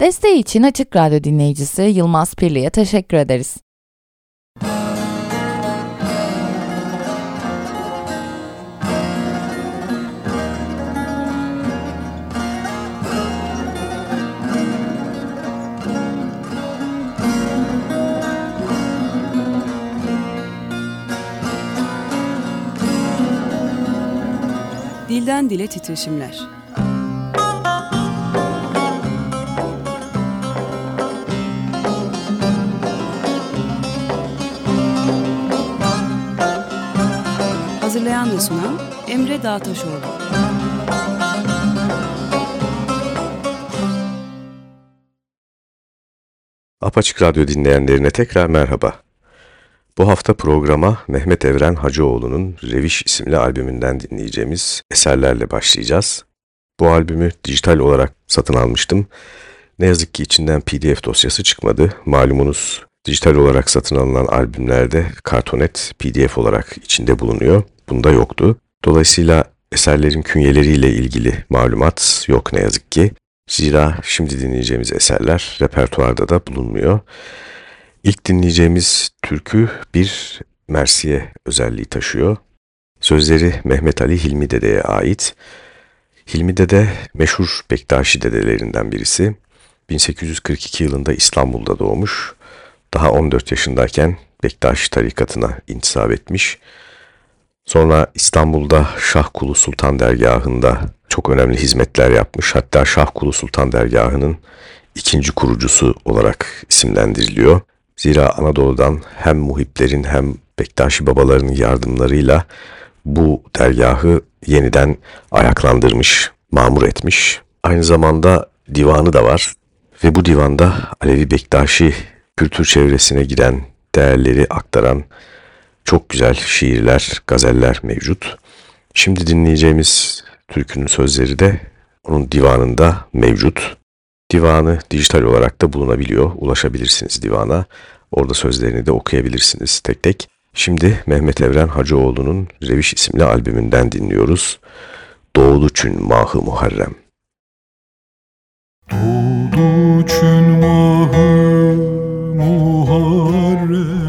Desteği için Açık Radyo dinleyicisi Yılmaz Pirli'ye teşekkür ederiz. Dilden Dile Titreşimler Hazırlayan ve sunan Emre Dağtaşoğlu Apaçık Radyo dinleyenlerine tekrar merhaba. Bu hafta programa Mehmet Evren Hacıoğlu'nun Reviş isimli albümünden dinleyeceğimiz eserlerle başlayacağız. Bu albümü dijital olarak satın almıştım. Ne yazık ki içinden pdf dosyası çıkmadı. Malumunuz dijital olarak satın alınan albümlerde kartonet pdf olarak içinde bulunuyor. Bunda yoktu. Dolayısıyla eserlerin künyeleriyle ilgili malumat yok ne yazık ki. Zira şimdi dinleyeceğimiz eserler repertuarda da bulunmuyor. İlk dinleyeceğimiz türkü bir Mersiye özelliği taşıyor. Sözleri Mehmet Ali Hilmi Dede'ye ait. Hilmi Dede meşhur Bektaşi dedelerinden birisi. 1842 yılında İstanbul'da doğmuş. Daha 14 yaşındayken Bektaşi tarikatına intisap etmiş. Sonra İstanbul'da Şahkulu Sultan Dergahı'nda çok önemli hizmetler yapmış. Hatta Şahkulu Sultan Dergahı'nın ikinci kurucusu olarak isimlendiriliyor. Zira Anadolu'dan hem muhiplerin hem Bektaşi babalarının yardımlarıyla bu dergahı yeniden ayaklandırmış, mamur etmiş. Aynı zamanda divanı da var ve bu divanda Alevi Bektaşi kültür çevresine giren değerleri aktaran çok güzel şiirler, gazeller mevcut. Şimdi dinleyeceğimiz türkünün sözleri de onun divanında mevcut. Divanı dijital olarak da bulunabiliyor. Ulaşabilirsiniz divana. Orada sözlerini de okuyabilirsiniz tek tek. Şimdi Mehmet Evren Hacıoğlu'nun Reviş isimli albümünden dinliyoruz. Doğulu Çün Mahı Muharrem. Doğulu Çün Mahı Muharrem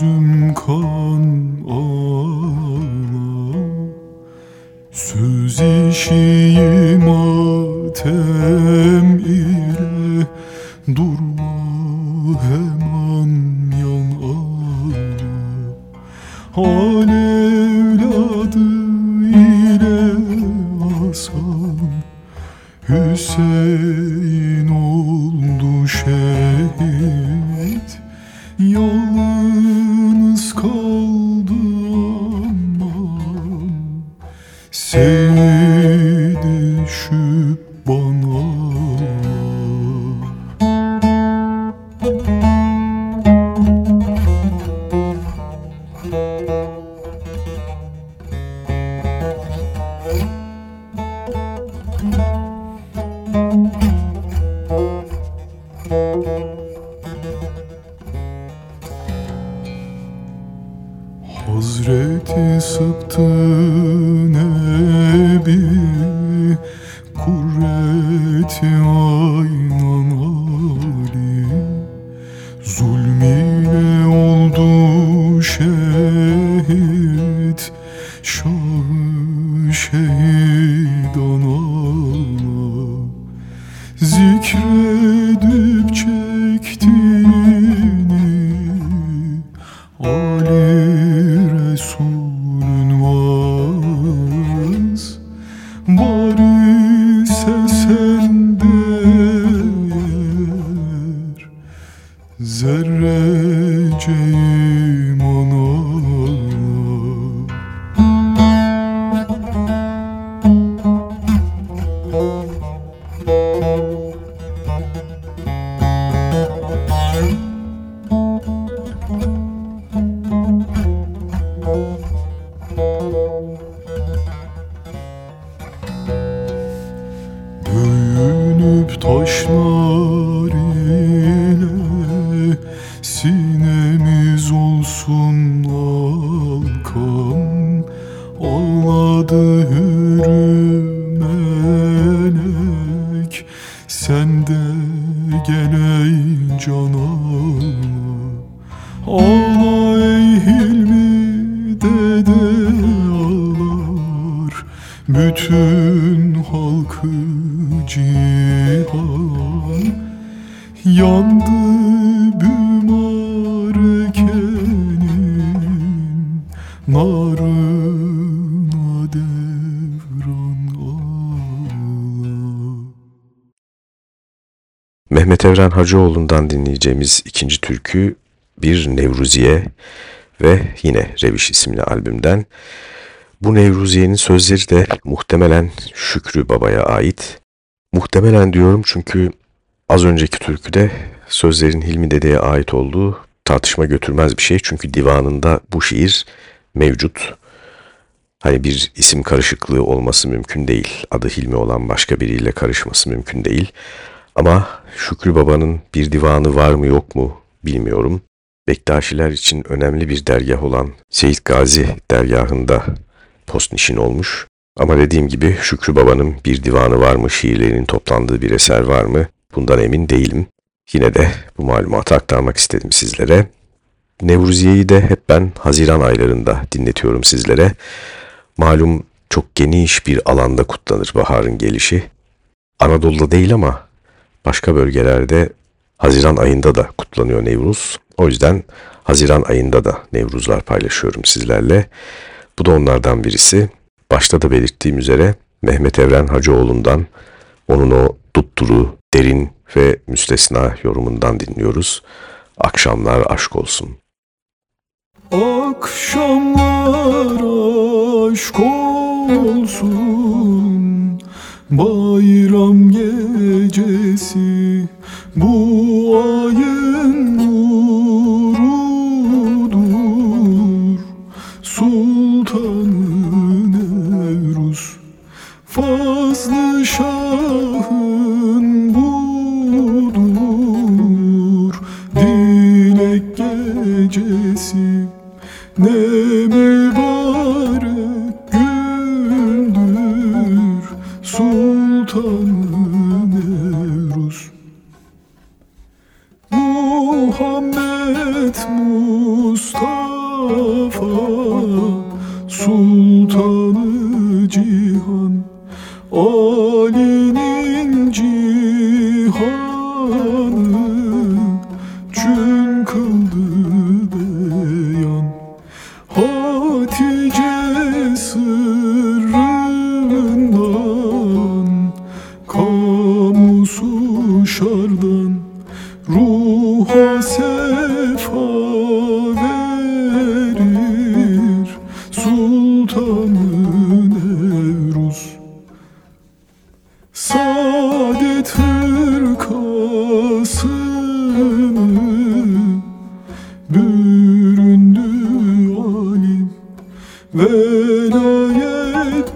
gözüm kan ağla Söz işi matem ile Durma hemen yan ağla Han evladı ile Hasan Hüseyin oldu şehit Seni ey can Ağla ey Hilmi dede ağlar. Bütün halkı cihan. Yandı Mehmet Evren Hacıoğlu'ndan dinleyeceğimiz ikinci türkü bir Nevruziye ve yine Reviş isimli albümden. Bu Nevruziye'nin sözleri de muhtemelen Şükrü Baba'ya ait. Muhtemelen diyorum çünkü az önceki türküde sözlerin Hilmi Dede'ye ait olduğu tartışma götürmez bir şey. Çünkü divanında bu şiir mevcut. Hani bir isim karışıklığı olması mümkün değil. Adı Hilmi olan başka biriyle karışması mümkün değil. Ama Şükrü Baba'nın bir divanı var mı yok mu bilmiyorum. Bektaşiler için önemli bir dergah olan Seyit Gazi dergahında postnişin olmuş. Ama dediğim gibi Şükrü Baba'nın bir divanı var mı, şiirlerinin toplandığı bir eser var mı bundan emin değilim. Yine de bu malumatı aktarmak istedim sizlere. Nevruziye'yi de hep ben Haziran aylarında dinletiyorum sizlere. Malum çok geniş bir alanda kutlanır baharın gelişi. Anadolu'da değil ama başka bölgelerde Haziran ayında da kutlanıyor Nevruz. O yüzden Haziran ayında da Nevruzlar paylaşıyorum sizlerle. Bu da onlardan birisi. Başta da belirttiğim üzere Mehmet Evren Hacıoğlu'ndan onun o tutturu, derin ve müstesna yorumundan dinliyoruz. Akşamlar aşk olsun. Akşamlar aşk olsun Bayram gecesi bu ayın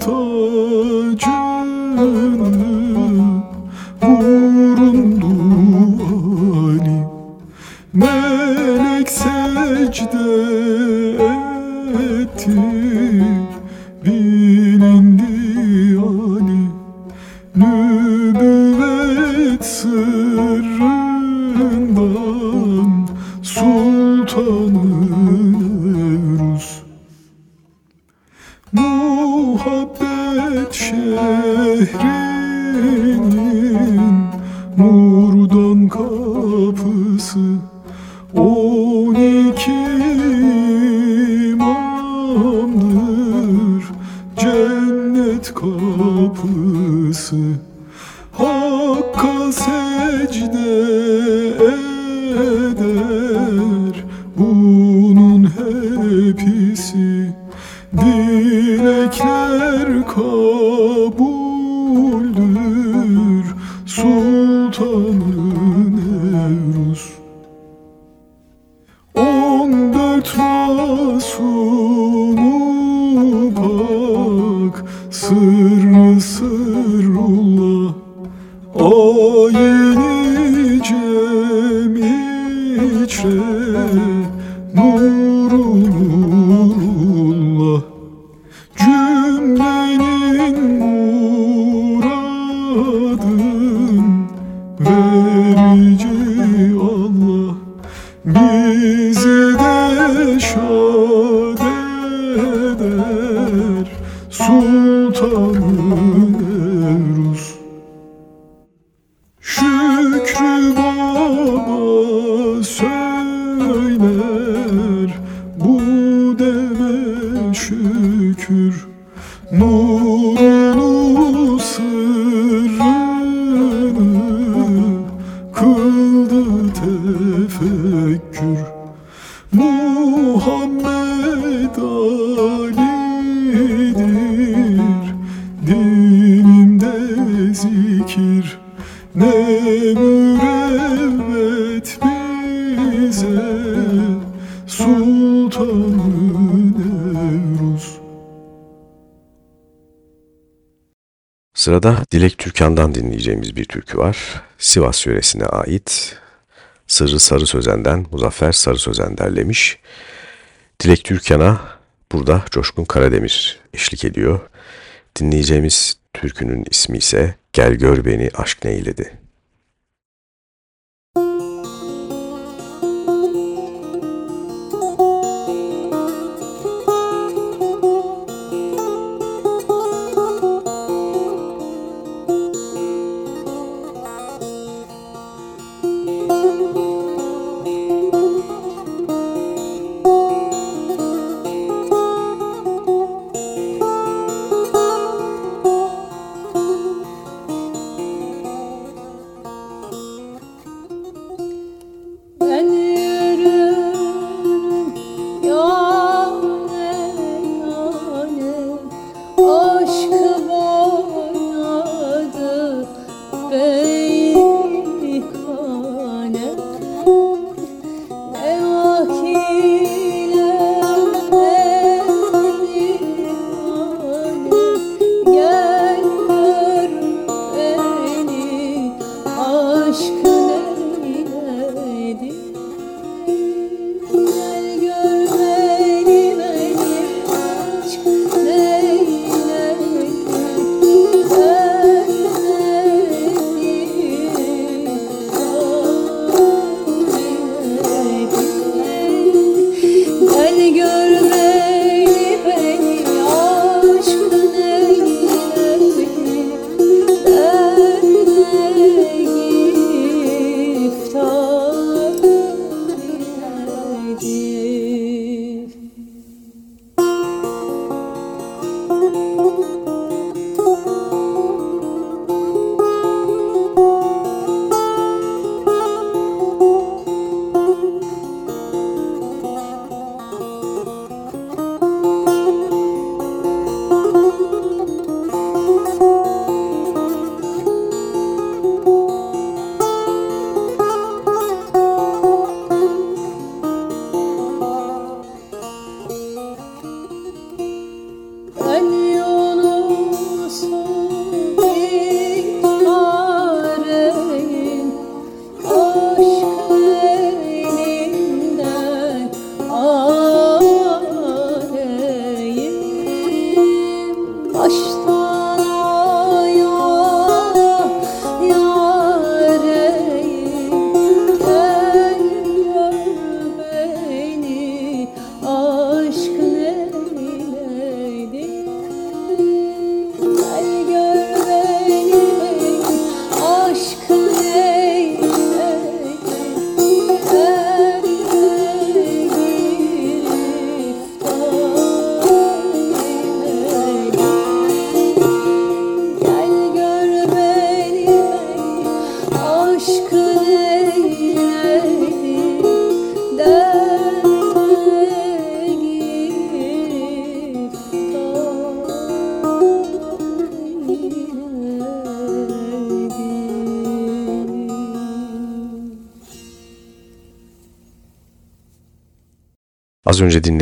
tanto de Sırada Dilek Türkan'dan dinleyeceğimiz bir türkü var. Sivas yöresine ait. Sırrı Sarı Sözen'den Muzaffer Sarı Sözen derlemiş. Dilek Türkan'a burada Coşkun Karademir eşlik ediyor. Dinleyeceğimiz türkünün ismi ise Gel Gör Beni Aşk Neyledi.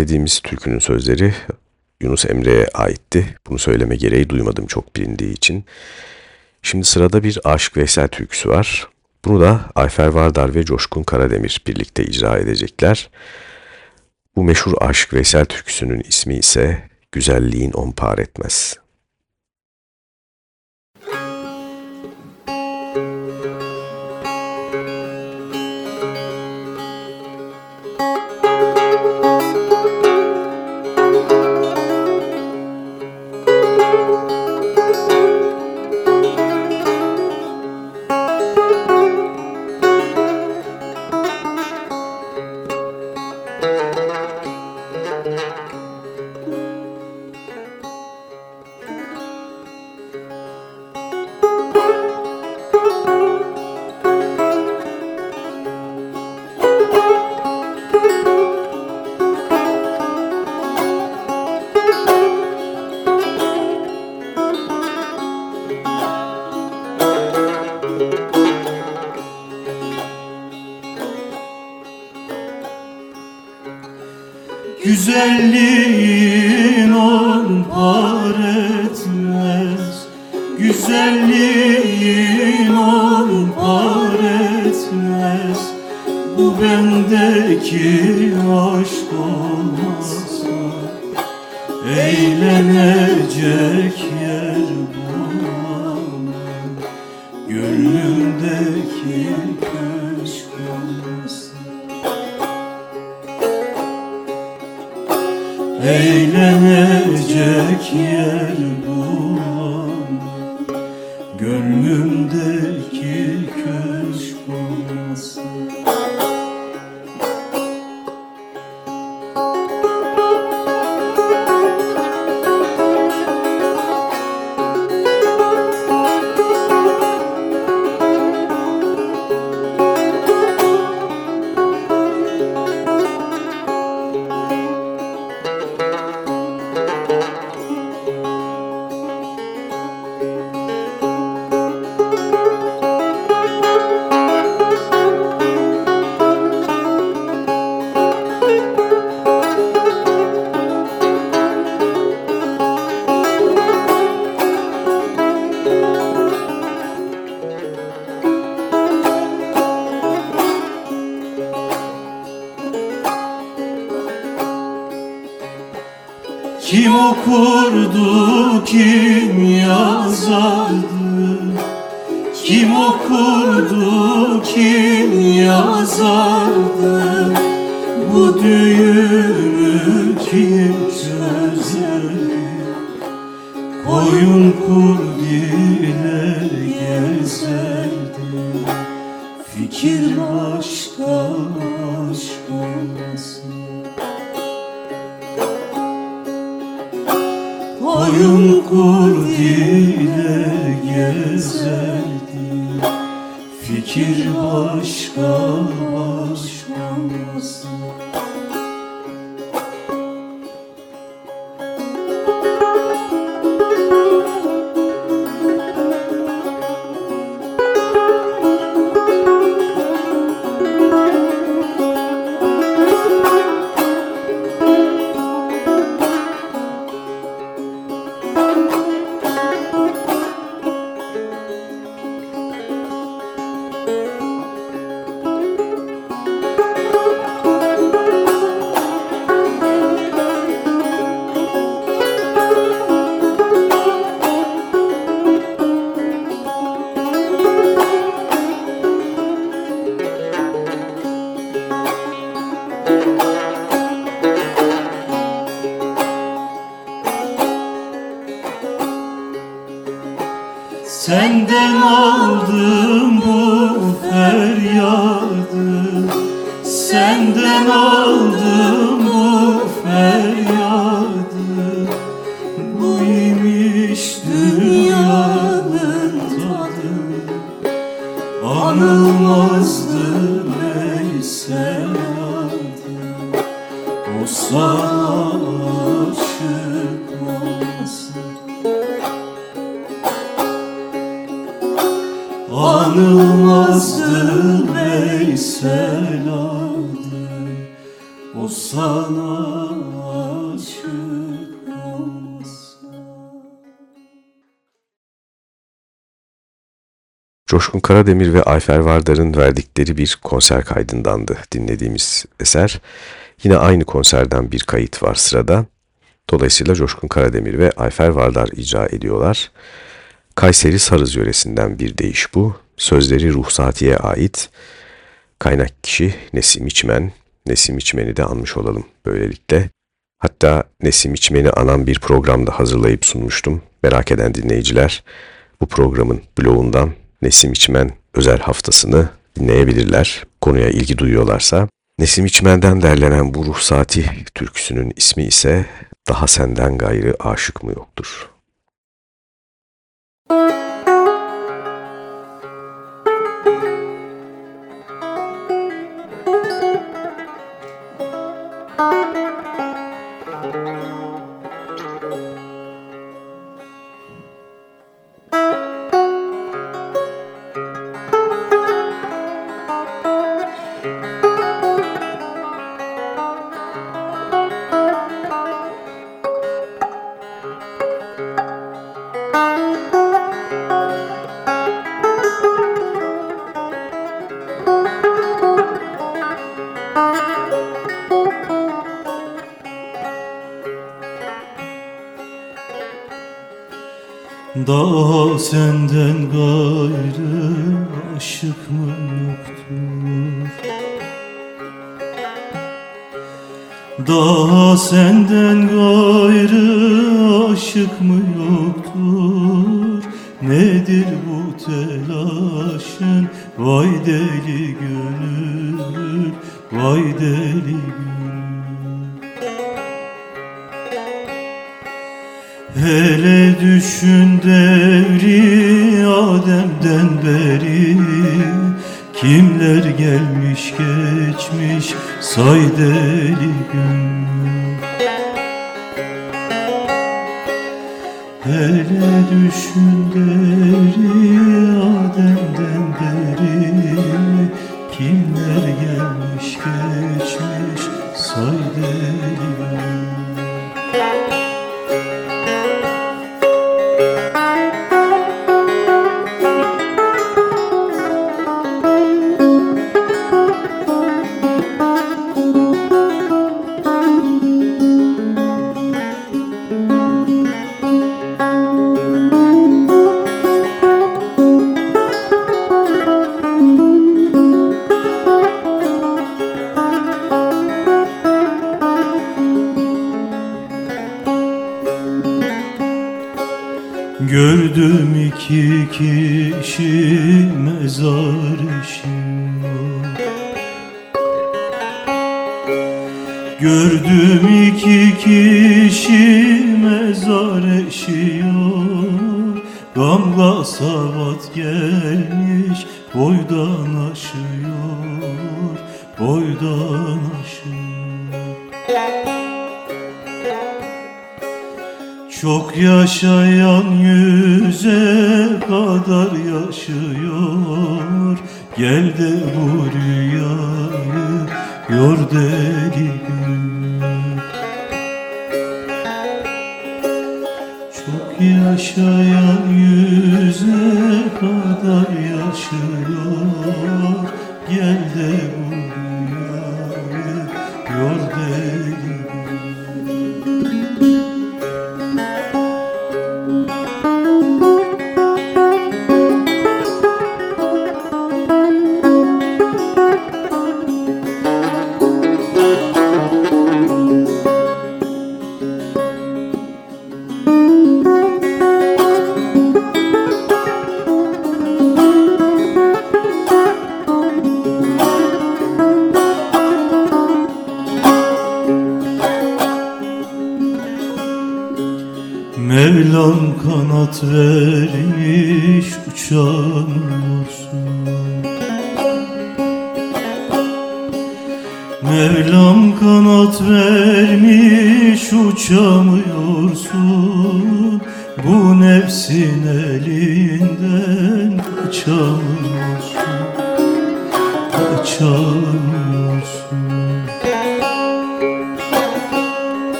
Dinlediğimiz türkünün sözleri Yunus Emre'ye aitti. Bunu söyleme gereği duymadım çok bilindiği için. Şimdi sırada bir Aşık Veysel türküsü var. Bunu da Ayfer Vardar ve Coşkun Karademir birlikte icra edecekler. Bu meşhur Aşık Veysel türküsünün ismi ise Güzelliğin On Par Etmez. Coşkun Karademir ve Ayfer Vardar'ın verdikleri bir konser kaydındandı dinlediğimiz eser. Yine aynı konserden bir kayıt var sırada. Dolayısıyla Coşkun Karademir ve Ayfer Vardar icra ediyorlar. Kayseri Sarız yöresinden bir deyiş bu. Sözleri Ruhsati'ye ait. Kaynak kişi Nesim İçmen. Nesim İçmen'i de anmış olalım böylelikle. Hatta Nesim İçmen'i anan bir programda hazırlayıp sunmuştum. Merak eden dinleyiciler bu programın blogundan Nesim İçmen özel haftasını dinleyebilirler. Konuya ilgi duyuyorlarsa. Nesim İçmen'den derlenen bu Ruhsati türküsünün ismi ise Daha Senden Gayrı Aşık mı Yoktur? Müzik senden gayrı aşık mı yoktur? Daha senden gayrı aşık mı yoktur? Nedir bu telaşın? Vay deli say deli gönlüm. Hele düşün devri Adem'den beri Kimler gelmiş geçmiş? Say deli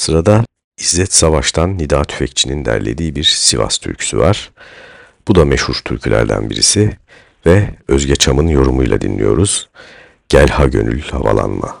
Sırada İzzet Savaş'tan Nida Tüfekçi'nin derlediği bir Sivas türküsü var. Bu da meşhur türkülerden birisi ve Özge Çam'ın yorumuyla dinliyoruz. Gel ha gönül havalanma.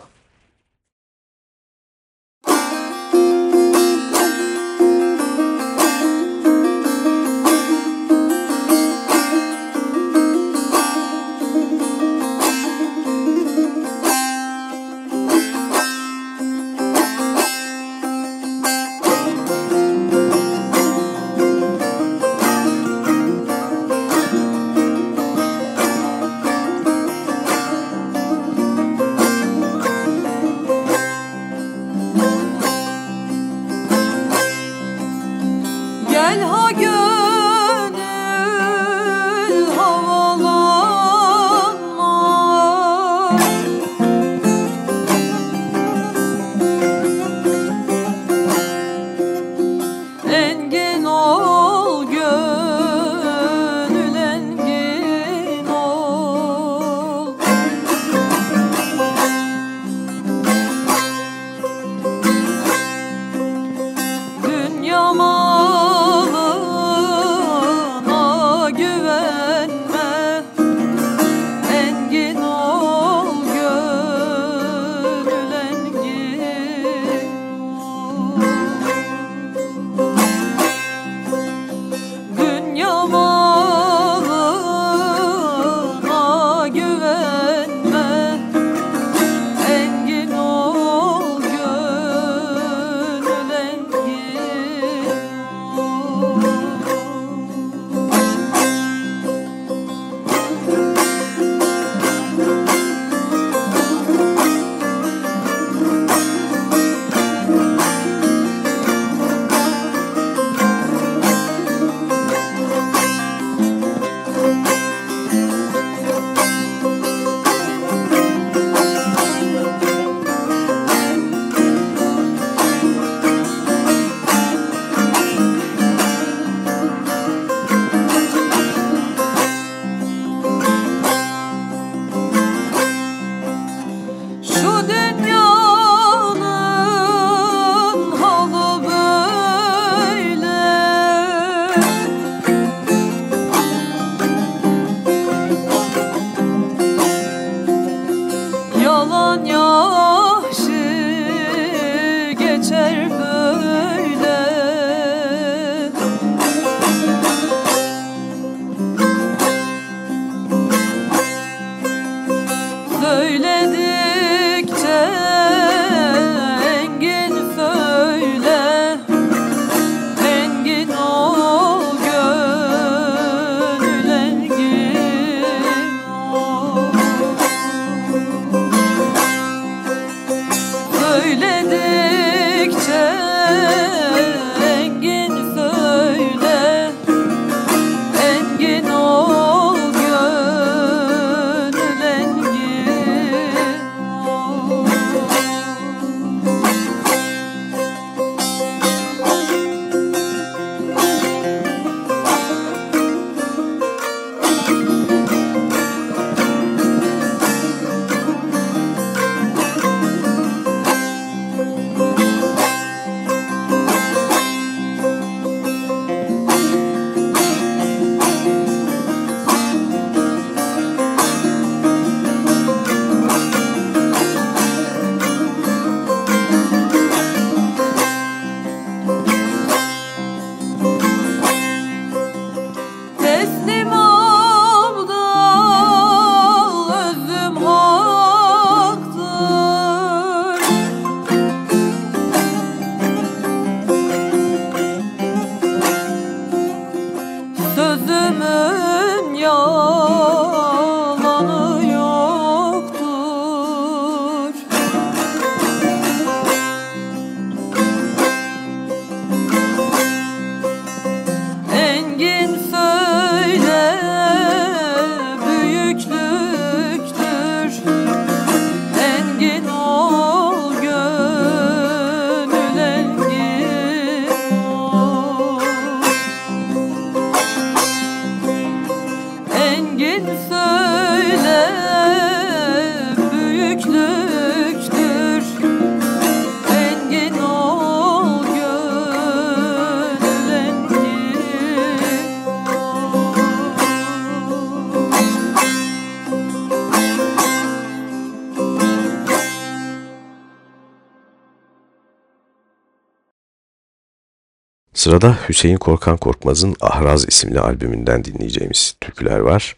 Sırada Hüseyin Korkan Korkmaz'ın Ahraz isimli albümünden dinleyeceğimiz türküler var.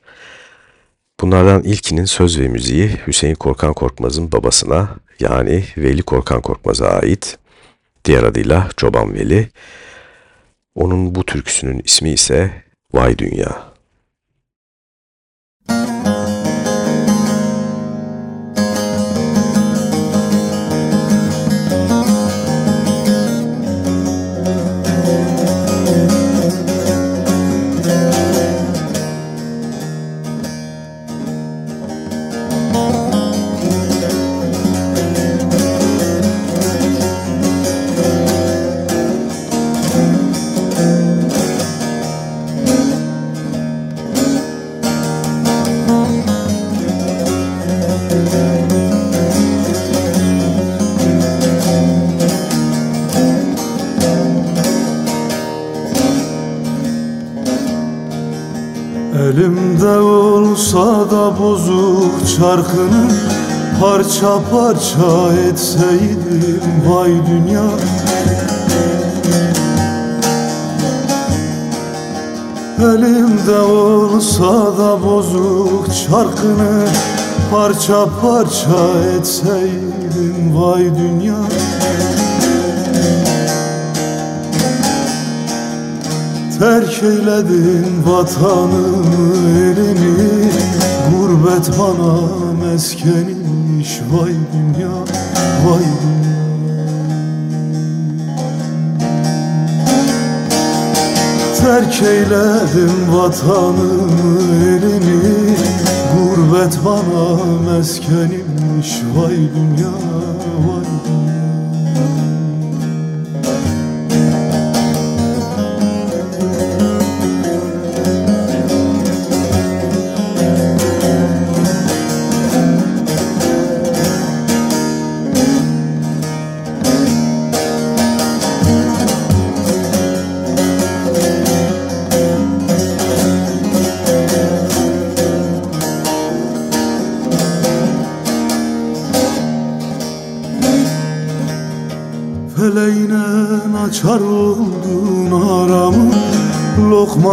Bunlardan ilkinin söz ve müziği Hüseyin Korkan Korkmaz'ın babasına yani Veli Korkan Korkmaz'a ait. Diğer adıyla Çoban Veli. Onun bu türküsünün ismi ise Vay Dünya. Bozuk çarkını Parça parça etseydim vay dünya. Elimde olsa da bozuk çarkını Parça parça etseydim vay dünya. Terk eyledin vatanımı elini Gurbet bana meskenmiş Vay dünya, vay dünya. Terk eyledim vatanımı elini Gurbet bana meskenmiş Vay dünya, vay dünya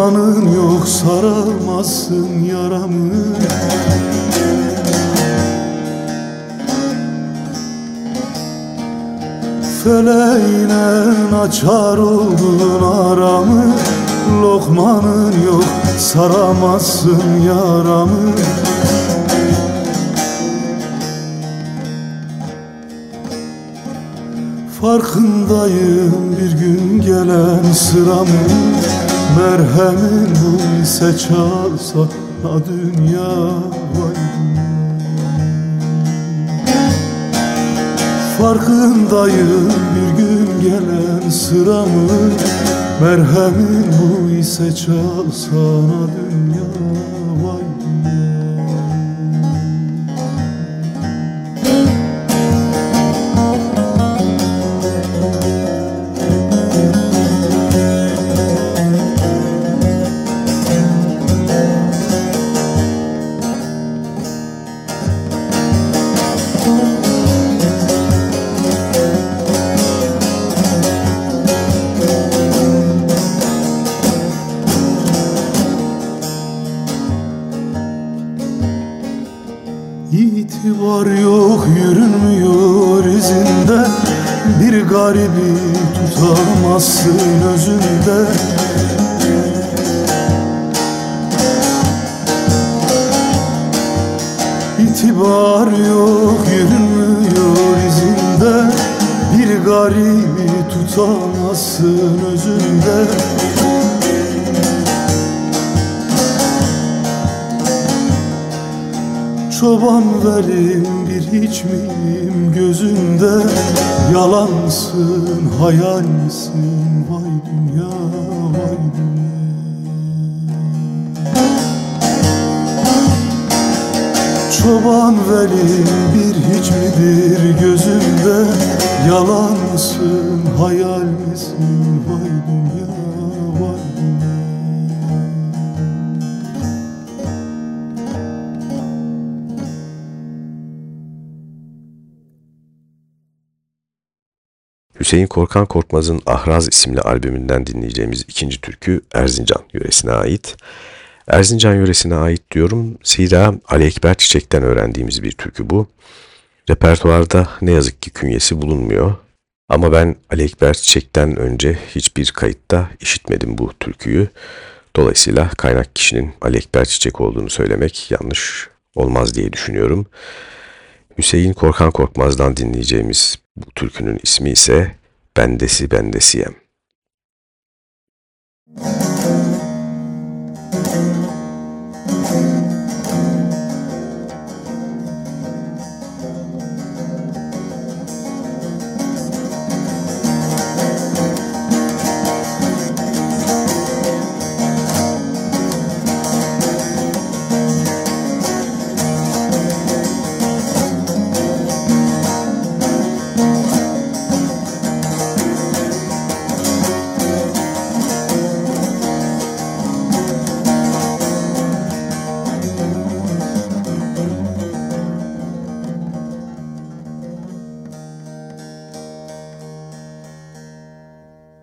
Lokmanın yok saramazsın yaramı. Feleğine açar oldun aramı. Lokmanın yok saramazsın yaramı. Farkındayım bir gün gelen sıramı Merhemin çalsa ha dünya vay. Farkındayım bir gün gelen sıramı Merhemin bu ise çalsana dünya Hüseyin Korkan Korkmaz'ın Ahraz isimli albümünden dinleyeceğimiz ikinci türkü Erzincan yöresine ait. Erzincan yöresine ait diyorum. Zira Ali Ekber Çiçek'ten öğrendiğimiz bir türkü bu. Repertuarda ne yazık ki künyesi bulunmuyor. Ama ben Ali Ekber Çiçek'ten önce hiçbir kayıtta işitmedim bu türküyü. Dolayısıyla kaynak kişinin Ali Ekber Çiçek olduğunu söylemek yanlış olmaz diye düşünüyorum. Hüseyin Korkan Korkmaz'dan dinleyeceğimiz bu türkünün ismi ise Bendesi Bendesiyem.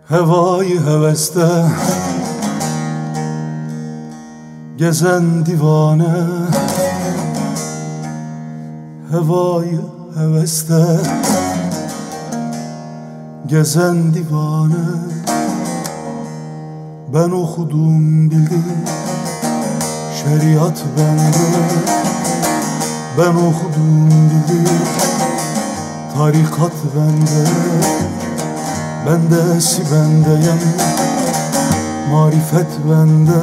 Hevayı heveste. Gezen divane. Hevayı heveste. Gezen divane. Ben okudum bildim. Şeriat bende. Ben okudum bildim. Tarikat bende Bendesi bendeyem Marifet bende.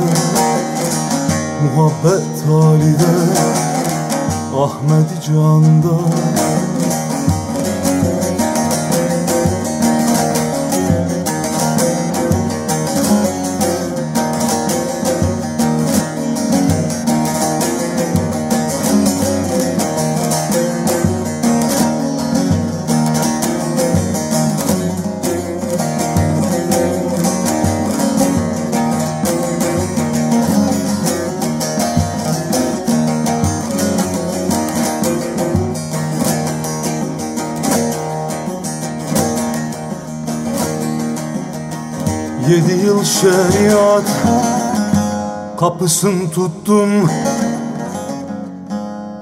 Muhabbet halide. Ahmet canda Şeriat kapısını tuttum.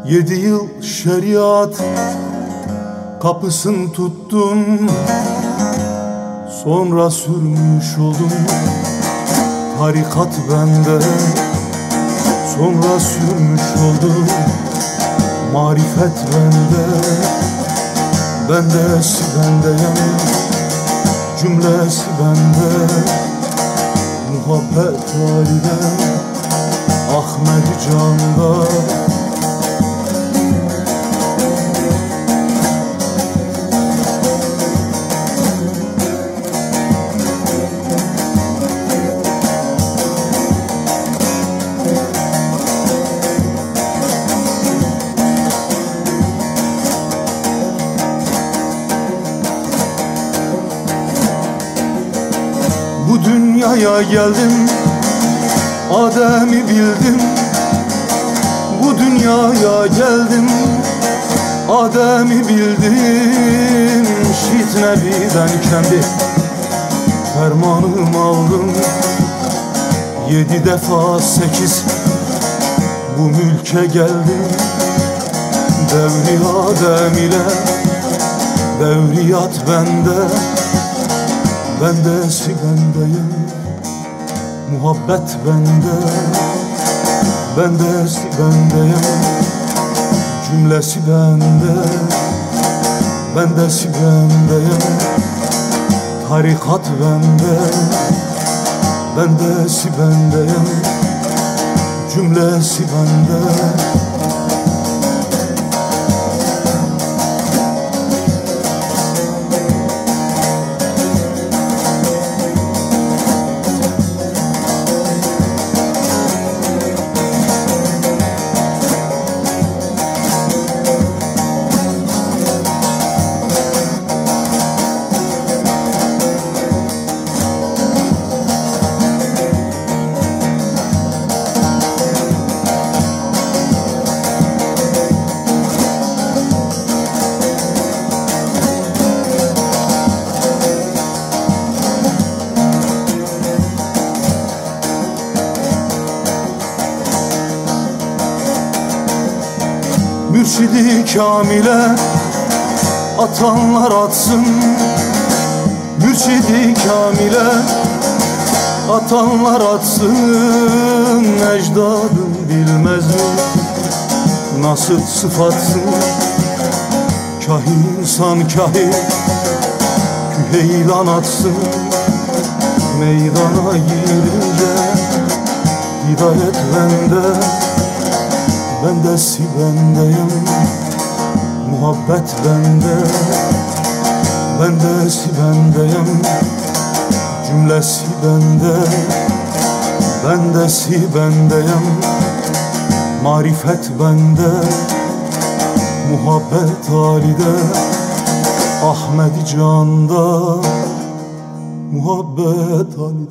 Yedi yıl şeriat. Kapısını tuttum. Sonra sürmüş oldum. Tarikat bende. Sonra sürmüş oldum. Marifet bende. Bendesi bendeyim cümlesi bende Muhabbet halide Ahmet canda dünyaya geldim. Adem'i bildim. Bu dünyaya geldim. Adem'i bildim. Şit Nebi'den kendi Fermanımı aldım. Yedi defa sekiz Bu mülke geldim Devriyat ile Devriyat bende. Bendesi bendeyim Muhabbet bende Bendesi bendeyim. Cümlesi bende Bendesi bendeyim. Tarikat bende Bendesi bendeyim. Cümlesi bende Mürşidi kamile atanlar atsın. Mürşidi kamile atanlar atsın. Ecdadın bilmez mi? Nasıl sıfatsın? Kahi insan kahi küheylan atsın. Meydana girince hidayet bende Bendesi bendeyim Muhabbet bende. Bendesi bendeyim Cümlesi bende. Bendesi bendeyim Marifet bende. Muhabbet halide Ahmet canda. Muhabbet halide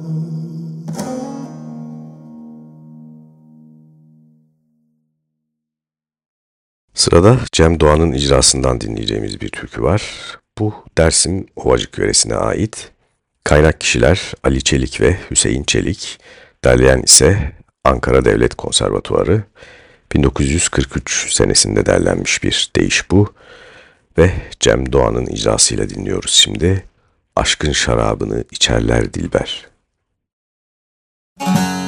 Sırada Cem Doğan'ın icrasından dinleyeceğimiz bir türkü var. Bu Dersim Ovacık yöresine ait. Kaynak kişiler Ali Çelik ve Hüseyin Çelik. Derleyen ise Ankara Devlet Konservatuarı. 1943 senesinde derlenmiş bir deyiş bu. Ve Cem Doğan'ın icrasıyla dinliyoruz şimdi. Aşkın şarabını içerler dilber. Müzik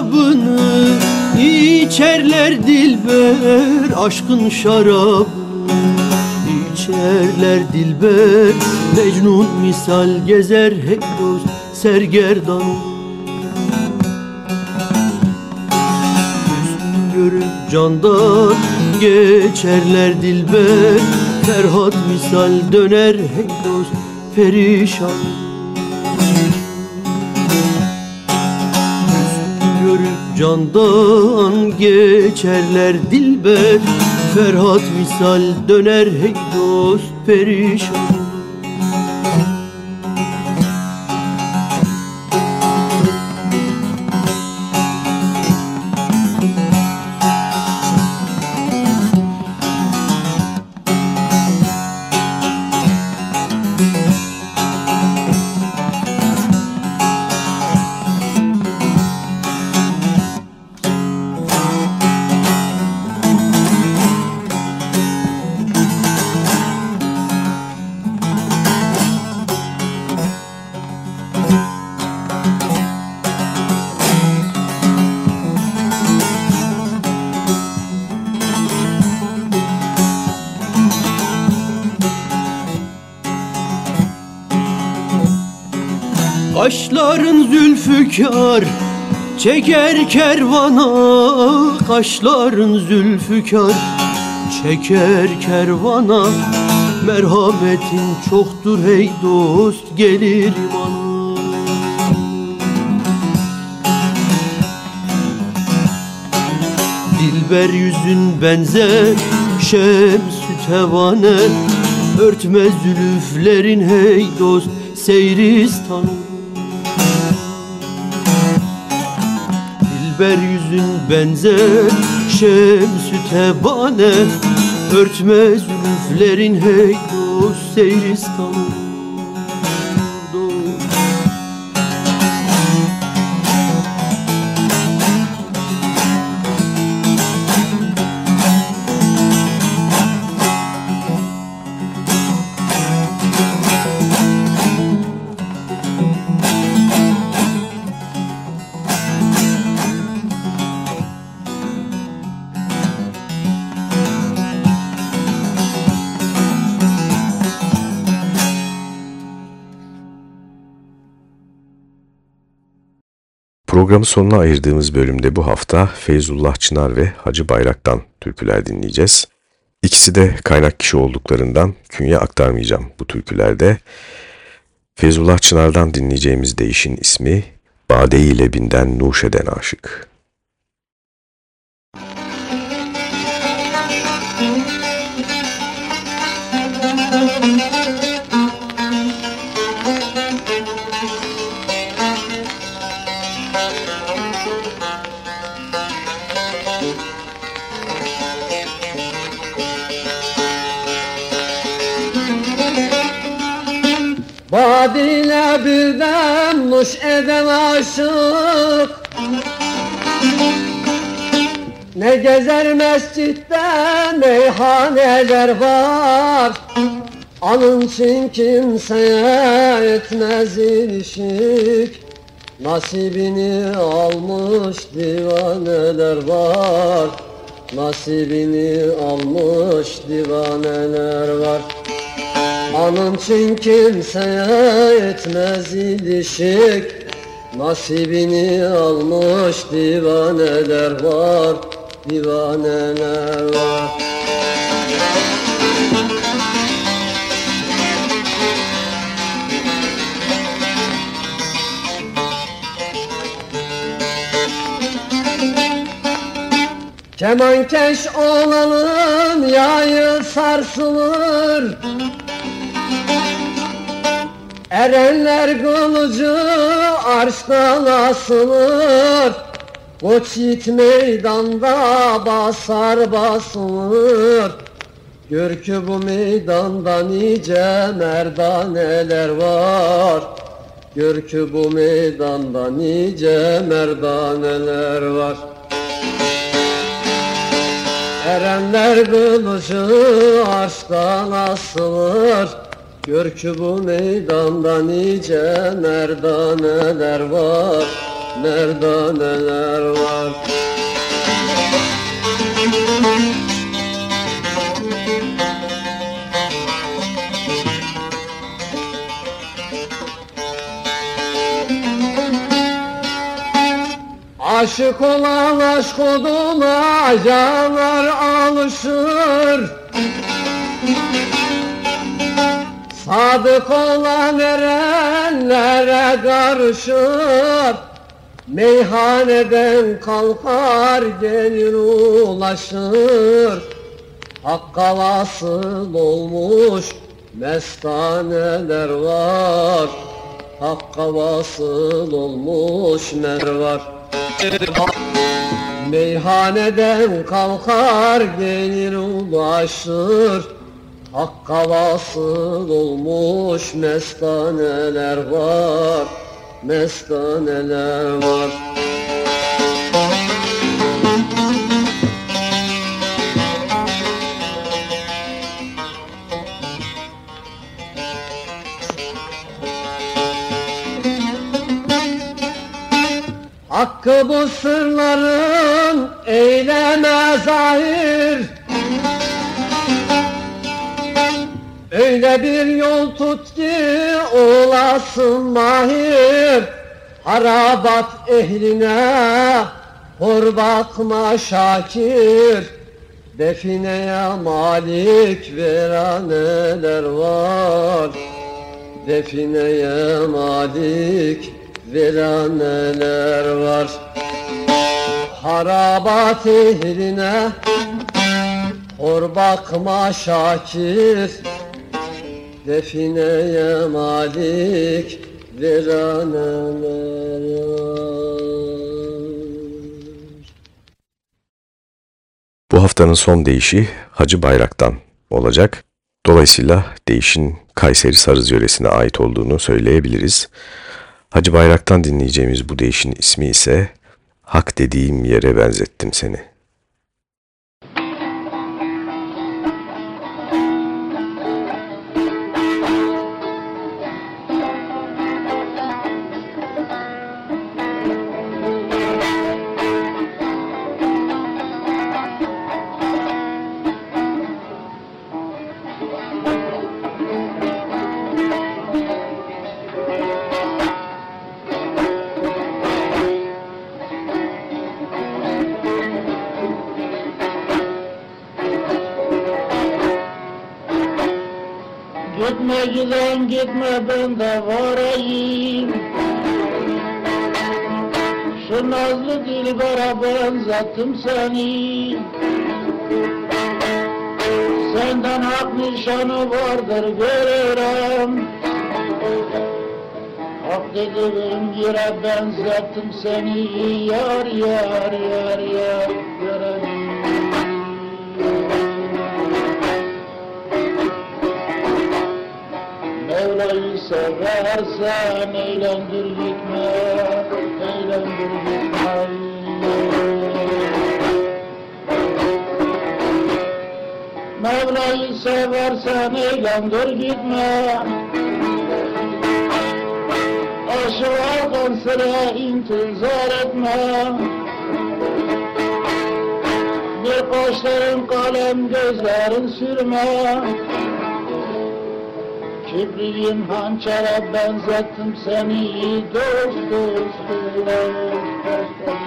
şarabını içerler dilber Aşkın şarabını içerler dilber. Mecnun misal gezer hep dost sergerdan. Görüp candan geçerler dilber. Ferhat misal döner hey dost perişan Candan geçerler dilber. Ferhat misal döner hey dost perişan zülfikar Çeker kervana Kaşların zülfikar Çeker kervana Merhametin çoktur hey dost Gelir imana Dilber yüzün benzer Şems-ü tevane. Örtmez zülüflerin hey dost Seyristan'ı dilber yüzün benzer Şemsü tebane Örtmez zülüflerin hey dost seyristanı Programı sonuna ayırdığımız bölümde bu hafta Feyzullah Çınar ve Hacı Bayrak'tan türküler dinleyeceğiz. İkisi de kaynak kişi olduklarından künye aktarmayacağım bu türkülerde. Feyzullah Çınar'dan dinleyeceğimiz değişin ismi Bade ile binden Nuşeden Aşık. Badile birden nuş eden aşık. Ne gezer mescitte meyhaneler var. Anın için kimseye etmez ilişik. Nasibini almış divaneler var. Nasibini almış divaneler var Anın için kimseye etmez ilişik. Nasibini almış divaneler var Divaneler var. Kemankeş olanın yayı sarsılır Erenler kılıcı arştan asılır. Koç yiğit meydanda basar basılır. Gör ki bu meydanda nice merdaneler var. Gör ki bu meydanda nice merdaneler var. Erenler kılıcı arştan asılır Gör ki bu meydanda nice merdaneler var Merdaneler var. Aşık olan aşk oduna yanar alışır Sadık olan erenlere karışır Meyhaneden kalkar gelir ulaşır. Hakka vasıl olmuş mestaneler var. Hakka vasıl olmuş mer var. Meyhaneden kalkar gelir ulaşır Hakka vasıl olmuş mestaneler var Mestaneler var. Hakkı bu sırların eyleme zahir Öyle bir yol tut ki olasın mahir. Harabat ehline hor bakma şakir. Defineye malik veraneler var? Defineye malik veraneler var? Harabat ehline hor bakma şakir Defineye malik verane Bu haftanın son değişi Hacı Bayrak'tan olacak. Dolayısıyla değişin Kayseri Sarız yöresine ait olduğunu söyleyebiliriz. Hacı Bayrak'tan dinleyeceğimiz bu değişin ismi ise Hak dediğim yere benzettim seni. Seni. Senden hak nişanı vardır görürüm. Hak dediğim yere benzettim seni Yar yar yar yar görürüm Mevla'yı seversen eğlendir gitme, eğlendir gitme. Mevla'yı seversen eğlendir gitme. Aşık alkan sıra intizar etme. Bir kaşların kalem gözlerin sürme. Kibriğin hançere benzettim seni dost dost dost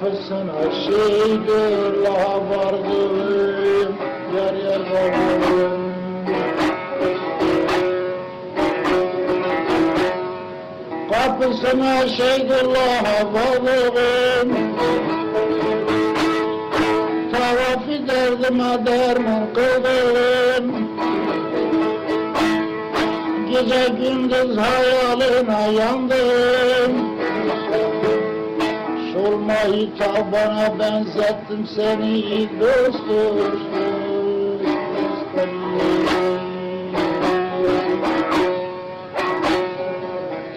Kapısına şeydir la vardım Yer yer vardım Kapısına şeydir la vardım Tavafı derdime derman kıldım. Gece gündüz hayaline yandım Solmayı tabana benzettim seni dost dost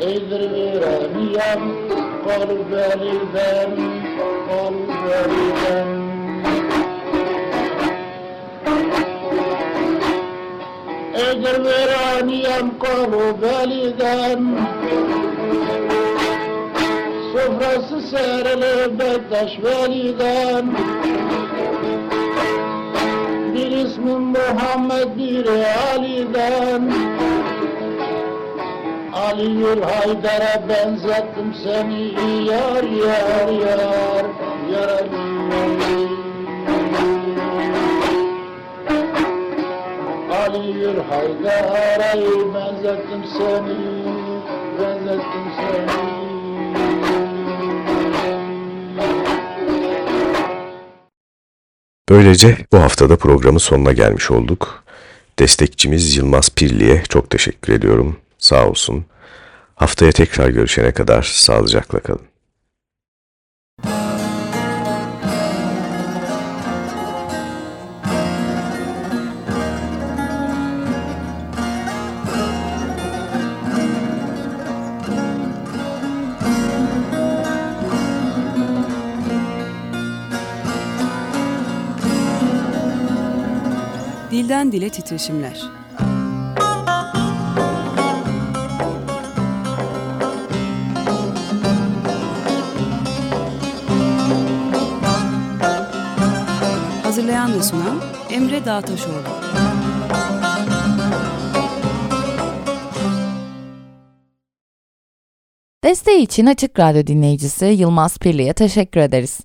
Eydir veremeyem kalbeliden kalbeliden Eğer veraniyem kolu beliden Sofrası serili Bektaş veliden. Bir ismin Muhammed biri Ali'den. Ali Yıl Haydar'a benzettim seni yar yar yar yar. Ali Yıl Haydar'a benzettim seni benzettim seni Böylece bu haftada programın sonuna gelmiş olduk. Destekçimiz Yılmaz Pirli'ye çok teşekkür ediyorum. Sağ olsun. Haftaya tekrar görüşene kadar sağlıcakla kalın. Dilden dile titreşimler. Hazırlayan ve sunan Emre Dağtaşoğlu. Desteği için Açık Radyo dinleyicisi Yılmaz Pirli'ye teşekkür ederiz.